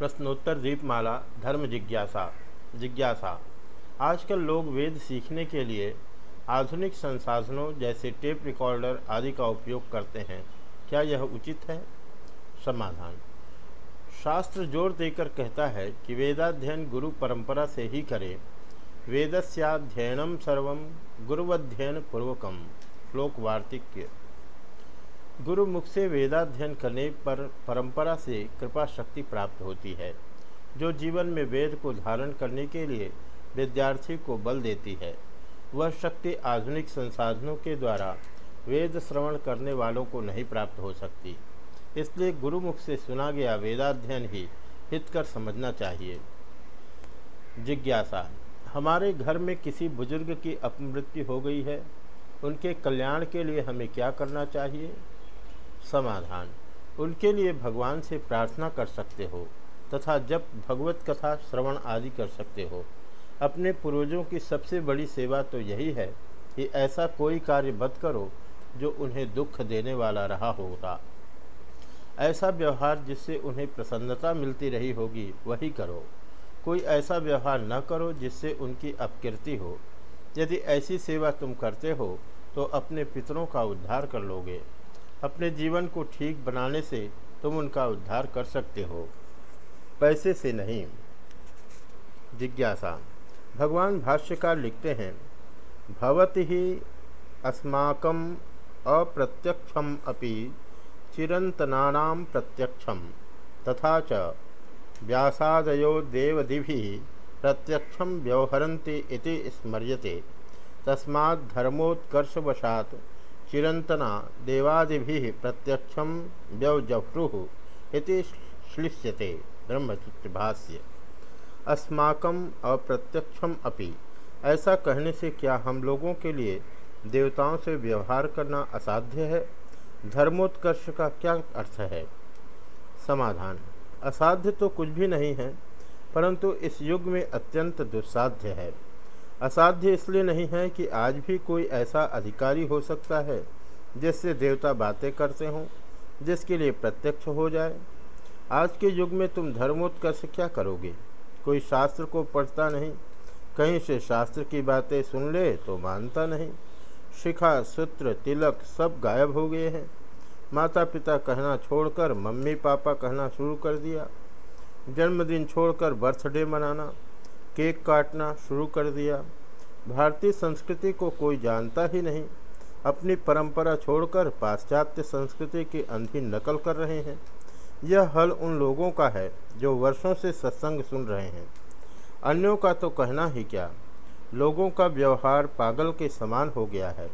प्रश्नोत्तर दीपमाला, धर्म जिज्ञासा जिज्ञासा। आजकल लोग वेद सीखने के लिए आधुनिक संसाधनों जैसे टेप रिकॉर्डर आदि का उपयोग करते हैं। क्या यह उचित है? समाधान। शास्त्र ज़ोर देकर कहता है कि वेदाध्ययन गुरु परंपरा से ही करें। वेदस्याध्ययनम सर्व गुरुवध्ययन पूर्वकम। श्लोक वार्तिक्य। गुरु मुख से वेदाध्ययन करने पर परंपरा से कृपा शक्ति प्राप्त होती है, जो जीवन में वेद को धारण करने के लिए विद्यार्थी को बल देती है। वह शक्ति आधुनिक संसाधनों के द्वारा वेद श्रवण करने वालों को नहीं प्राप्त हो सकती। इसलिए गुरुमुख से सुना गया वेदाध्ययन ही हितकर समझना चाहिए। जिज्ञासा, हमारे घर में किसी बुज़ुर्ग की अपमृत्यु हो गई है, उनके कल्याण के लिए हमें क्या करना चाहिए? समाधान। उनके लिए भगवान से प्रार्थना कर सकते हो, तथा जब भगवत कथा, श्रवण आदि कर सकते हो। अपने पूर्वजों की सबसे बड़ी सेवा तो यही है कि ऐसा कोई कार्य मत करो जो उन्हें दुख देने वाला रहा होगा ऐसा व्यवहार जिससे उन्हें प्रसन्नता मिलती रही होगी, वही करो। कोई ऐसा व्यवहार न करो जिससे उनकी अपकीर्ति हो। यदि ऐसी सेवा तुम करते हो तो अपने पितरों का उद्धार कर लोगे। अपने जीवन को ठीक बनाने से तुम उनका उद्धार कर सकते हो। पैसे से नहीं। जिज्ञासा। भगवान भाष्यकार लिखते हैं, भवति ही अस्माकं अप्रत्यक्षम अपि चिरंतनानाम प्रत्यक्षम तथा च व्यासादयो देवदिभि प्रत्यक्षम व्यवहरन्ति इति स्मर्यते। तस्मात् धर्मोत्कर्षवशात् चिरंतना देवादि प्रत्यक्ष व्यवजह्रु श्लिष्यते ब्रह्मचित्र भाष्य अस्माकम अप्रत्यक्षम अपि। ऐसा कहने से क्या हम लोगों के लिए देवताओं से व्यवहार करना असाध्य है? धर्मोत्कर्ष का क्या अर्थ है? समाधान। असाध्य तो कुछ भी नहीं है, परंतु इस युग में अत्यंत दुस्साध्य है। असाध्य इसलिए नहीं है कि आज भी कोई ऐसा अधिकारी हो सकता है, जिससे देवता बातें करते हों, जिसके लिए प्रत्यक्ष हो जाए। आज के युग में तुम धर्मोत्कर्ष क्या करोगे? कोई शास्त्र को पढ़ता नहीं, कहीं से शास्त्र की बातें सुन ले तो मानता नहीं। शिखा, सूत्र, तिलक सब गायब हो गए हैं। माता पिता कहना छोड़कर मम्मी पापा कहना शुरू कर दिया। जन्मदिन छोड़कर बर्थडे मनाना। केक काटना शुरू कर दिया। भारतीय संस्कृति को कोई जानता ही नहीं। अपनी परंपरा छोड़कर पाश्चात्य संस्कृति की अंधी नकल कर रहे हैं। यह हल उन लोगों का है जो वर्षों से सत्संग सुन रहे हैं। अन्यों का तो कहना ही क्या? लोगों का व्यवहार पागल के समान हो गया है।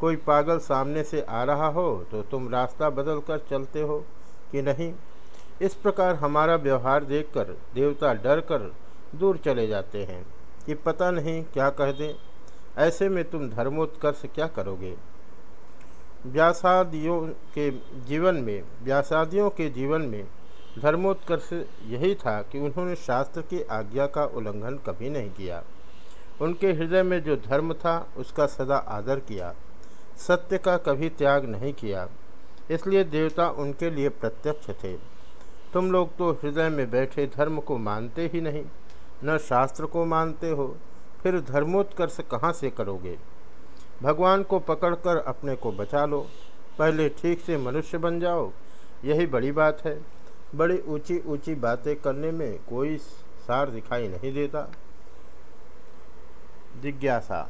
कोई पागल सामने से आ रहा हो तो तुम रास्ता बदल कर चलते हो कि नहीं? इस प्रकार हमारा व्यवहार देखकर, देवता डर कर दूर चले जाते हैं कि पता नहीं क्या कह दें। ऐसे में तुम धर्मोत्कर्ष क्या करोगे? व्यासादियों के जीवन में, व्यासादियों के जीवन में धर्मोत्कर्ष यही था कि उन्होंने शास्त्र की आज्ञा का उल्लंघन कभी नहीं किया। उनके हृदय में जो धर्म था, उसका सदा आदर किया। सत्य का कभी त्याग नहीं किया। इसलिए देवता उनके लिए प्रत्यक्ष थे। तुम लोग तो हृदय में बैठे धर्म को मानते ही नहीं। न शास्त्र को मानते हो, फिर धर्मोत्कर्ष कहाँ से करोगे? भगवान को पकड़कर अपने को बचा लो। पहले ठीक से मनुष्य बन जाओ, यही बड़ी बात है। बड़ी ऊँची ऊँची बातें करने में कोई सार दिखाई नहीं देता। जिज्ञासा